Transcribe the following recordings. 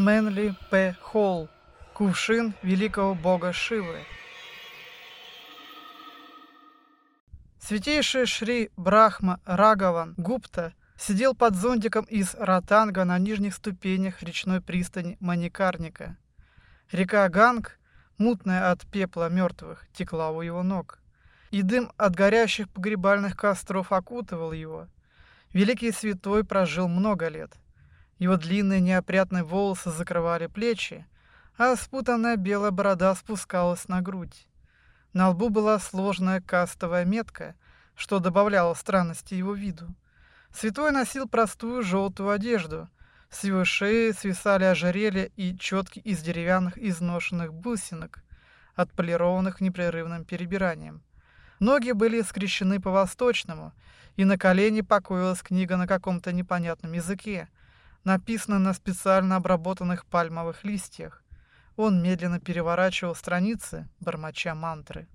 Мэнли П. Холл. Кувшин великого бога Шивы. Святейший Шри Брахма Рагаван Гупта сидел под зонтиком из ротанга на нижних ступенях речной пристани Маникарника. Река Ганг, мутная от пепла мертвых, текла у его ног. И дым от горящих погребальных костров окутывал его. Великий святой прожил много лет. Его длинные неопрятные волосы закрывали плечи, а спутанная белая борода спускалась на грудь. На лбу была сложная кастовая метка, что добавляло странности его виду. Святой носил простую желтую одежду. С его шеи свисали ожерелья и четки из деревянных изношенных бусинок, отполированных непрерывным перебиранием. Ноги были скрещены по-восточному, и на колени покоилась книга на каком-то непонятном языке, написанная на специально обработанных пальмовых листьях. Он медленно переворачивал страницы, бормоча мантры.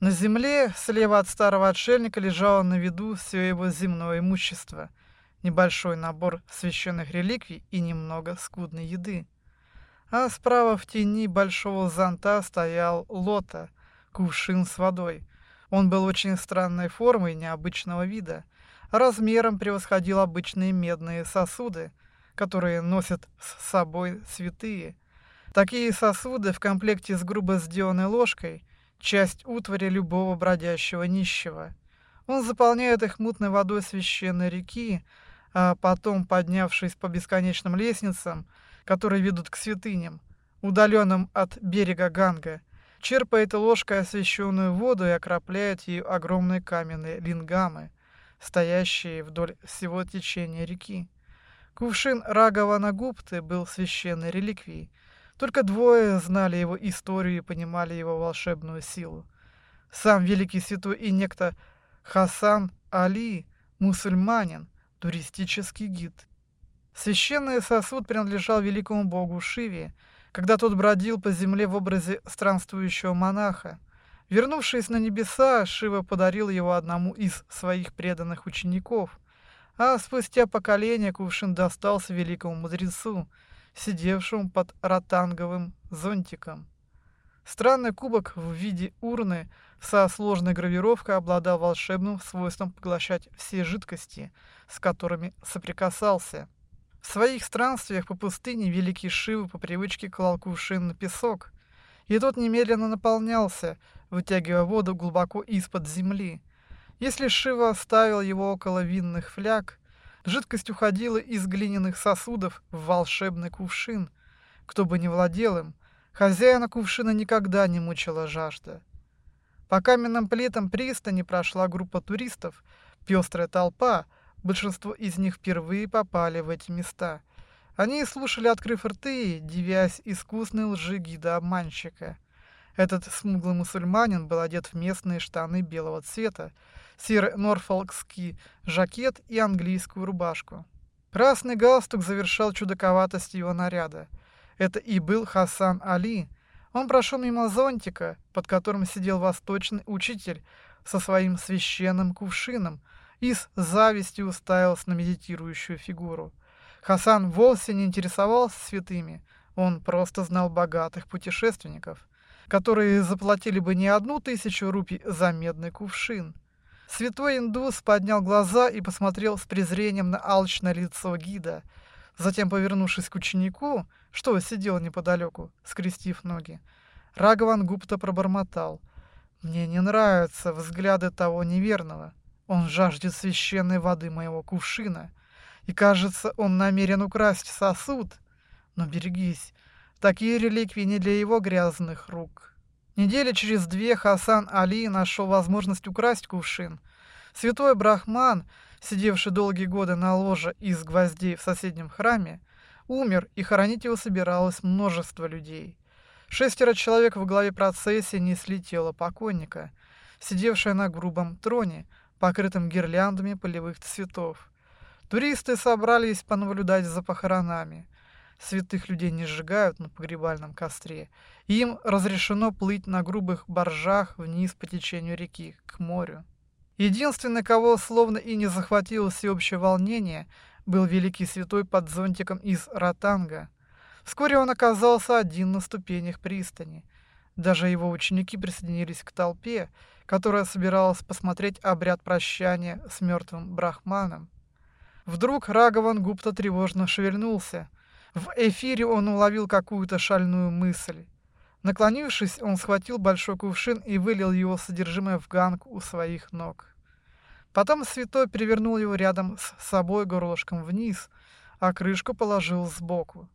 На земле, слева от старого отшельника, лежало на виду все его земное имущество, небольшой набор священных реликвий и немного скудной еды. А справа в тени большого зонта стоял лота, кувшин с водой. Он был очень странной формы и необычного вида. Размером превосходил обычные медные сосуды, которые носят с собой святые. Такие сосуды в комплекте с грубо сделанной ложкой – часть утвари любого бродящего нищего. Он заполняет их мутной водой священной реки, а потом, поднявшись по бесконечным лестницам, которые ведут к святыням, удаленным от берега Ганга, черпает ложкой освященную воду и окропляет ее огромные каменные лингамы, стоящие вдоль всего течения реки. Кувшин Рагавана Гупты был священной реликвией, только двое знали его историю и понимали его волшебную силу. Сам великий святой и некто Хасан Али, мусульманин, туристический гид. Священный сосуд принадлежал великому богу Шиве, когда тот бродил по земле в образе странствующего монаха. Вернувшись на небеса, Шива подарил его одному из своих преданных учеников, а спустя поколение кувшин достался великому мудрецу – сидевшему под ротанговым зонтиком. Странный кубок в виде урны со сложной гравировкой обладал волшебным свойством поглощать все жидкости, с которыми соприкасался. В своих странствиях по пустыне великий Шива по привычке клал кувшин на песок, и тот немедленно наполнялся, вытягивая воду глубоко из-под земли. Если Шива оставил его около винных фляг, Жидкость уходила из глиняных сосудов в волшебный кувшин. Кто бы ни владел им, хозяина кувшина никогда не мучила жажда. По каменным плитам пристани прошла группа туристов, пестрая толпа, большинство из них впервые попали в эти места. Они слушали, открыв рты, девясь искусной лжи гида-обманщика. Этот смуглый мусульманин был одет в местные штаны белого цвета, серый норфолкский жакет и английскую рубашку. Красный галстук завершал чудаковатость его наряда. Это и был Хасан Али. Он прошел мимо зонтика, под которым сидел восточный учитель со своим священным кувшином и с завистью уставился на медитирующую фигуру. Хасан вовсе не интересовался святыми, он просто знал богатых путешественников, которые заплатили бы не одну тысячу рупий за медный кувшин. Святой индус поднял глаза и посмотрел с презрением на алчное лицо гида. Затем, повернувшись к ученику, что сидел неподалеку, скрестив ноги, Рагаван Гупта пробормотал. «Мне не нравятся взгляды того неверного. Он жаждет священной воды моего кувшина. И, кажется, он намерен украсть сосуд. Но берегись, такие реликвии не для его грязных рук». Недели через две Хасан Али нашел возможность украсть кувшин. Святой Брахман, сидевший долгие годы на ложе из гвоздей в соседнем храме, умер, и хоронить его собиралось множество людей. Шестеро человек во главе процессии несли тело покойника, сидевшее на грубом троне, покрытом гирляндами полевых цветов. Туристы собрались понаблюдать за похоронами. Святых людей не сжигают на погребальном костре. Им разрешено плыть на грубых баржах вниз по течению реки, к морю. Единственный, кого словно и не захватило всеобщее волнение, был великий святой под зонтиком из Ротанга. Вскоре он оказался один на ступенях пристани. Даже его ученики присоединились к толпе, которая собиралась посмотреть обряд прощания с мертвым брахманом. Вдруг Рагаван Гупта тревожно шевельнулся. В эфире он уловил какую-то шальную мысль. Наклонившись, он схватил большой кувшин и вылил его содержимое в ганг у своих ног. Потом святой перевернул его рядом с собой горлышком вниз, а крышку положил сбоку.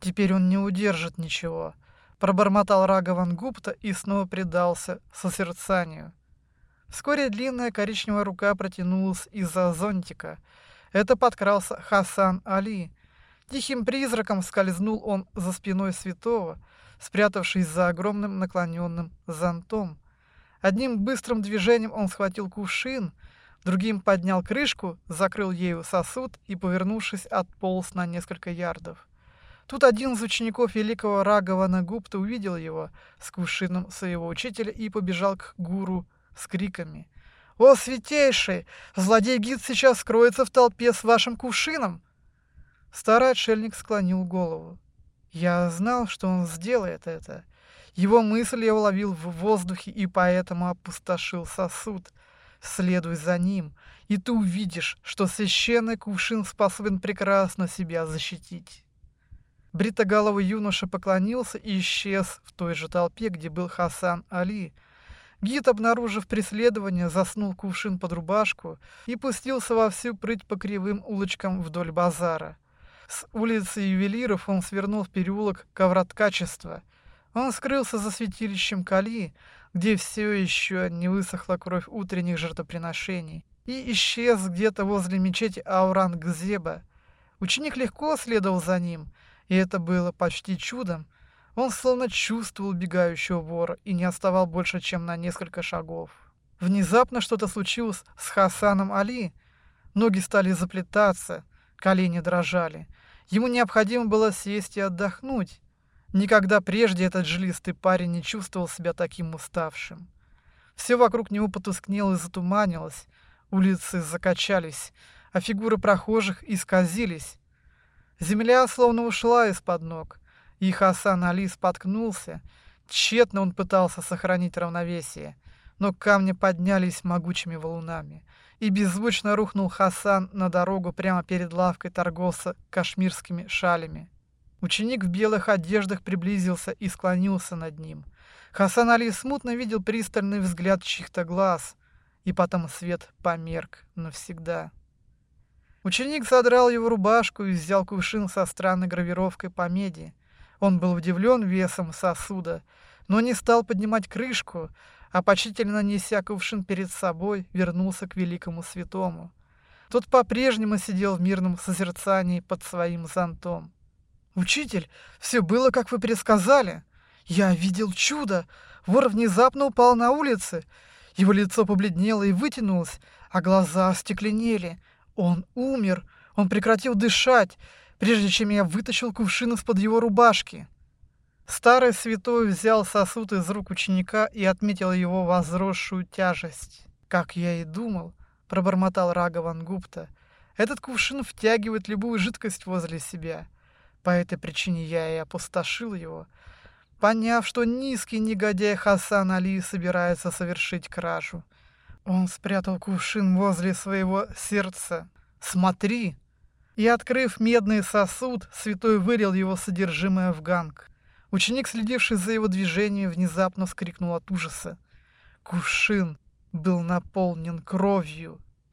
Теперь он не удержит ничего. Пробормотал Рагаван Гупта и снова предался созерцанию. Вскоре длинная коричневая рука протянулась из-за зонтика. Это подкрался Хасан Али. Тихим призраком скользнул он за спиной святого, спрятавшись за огромным наклоненным зонтом. Одним быстрым движением он схватил кувшин, другим поднял крышку, закрыл ею сосуд и, повернувшись, отполз на несколько ярдов. Тут один из учеников великого Рагавана Гупта увидел его с кувшином своего учителя и побежал к гуру с криками. «О, святейший! Злодей Гид сейчас скроется в толпе с вашим кувшином!» Старый отшельник склонил голову. Я знал, что он сделает это. Его мысль я уловил в воздухе и поэтому опустошил сосуд. Следуй за ним, и ты увидишь, что священный кувшин способен прекрасно себя защитить. Бритоголовый юноша поклонился и исчез в той же толпе, где был Хасан Али. Гид, обнаружив преследование, заснул кувшин под рубашку и пустился во всю прыть по кривым улочкам вдоль базара. С улицы ювелиров он свернул в переулок Ковроткачества. Он скрылся за святилищем Кали, где все еще не высохла кровь утренних жертвоприношений, и исчез где-то возле мечети Аурангзеба. Ученик легко следовал за ним, и это было почти чудом. Он словно чувствовал бегающего вора и не отставал больше, чем на несколько шагов. Внезапно что-то случилось с Хасаном Али. Ноги стали заплетаться, колени дрожали. Ему необходимо было сесть и отдохнуть. Никогда прежде этот жилистый парень не чувствовал себя таким уставшим. Все вокруг него потускнело и затуманилось, улицы закачались, а фигуры прохожих исказились. Земля словно ушла из-под ног, и Хасан Али споткнулся. Тщетно он пытался сохранить равновесие, но камни поднялись могучими валунами и беззвучно рухнул Хасан на дорогу прямо перед лавкой торговца кашмирскими шалями. Ученик в белых одеждах приблизился и склонился над ним. Хасан Али смутно видел пристальный взгляд чьих-то глаз, и потом свет померк навсегда. Ученик задрал его рубашку и взял кувшин со странной гравировкой по меди. Он был удивлен весом сосуда, но не стал поднимать крышку, а почтительно неся кувшин перед собой, вернулся к великому святому. Тот по-прежнему сидел в мирном созерцании под своим зонтом. «Учитель, все было, как вы предсказали. Я видел чудо. Вор внезапно упал на улице. Его лицо побледнело и вытянулось, а глаза остекленели. Он умер. Он прекратил дышать, прежде чем я вытащил кувшин из-под его рубашки. Старый святой взял сосуд из рук ученика и отметил его возросшую тяжесть. «Как я и думал», — пробормотал Рагаван Гупта, — «этот кувшин втягивает любую жидкость возле себя. По этой причине я и опустошил его, поняв, что низкий негодяй Хасан Али собирается совершить кражу. Он спрятал кувшин возле своего сердца. «Смотри!» И, открыв медный сосуд, святой вылил его содержимое в ганг. Ученик, следивший за его движением, внезапно вскрикнул от ужаса. Кувшин был наполнен кровью.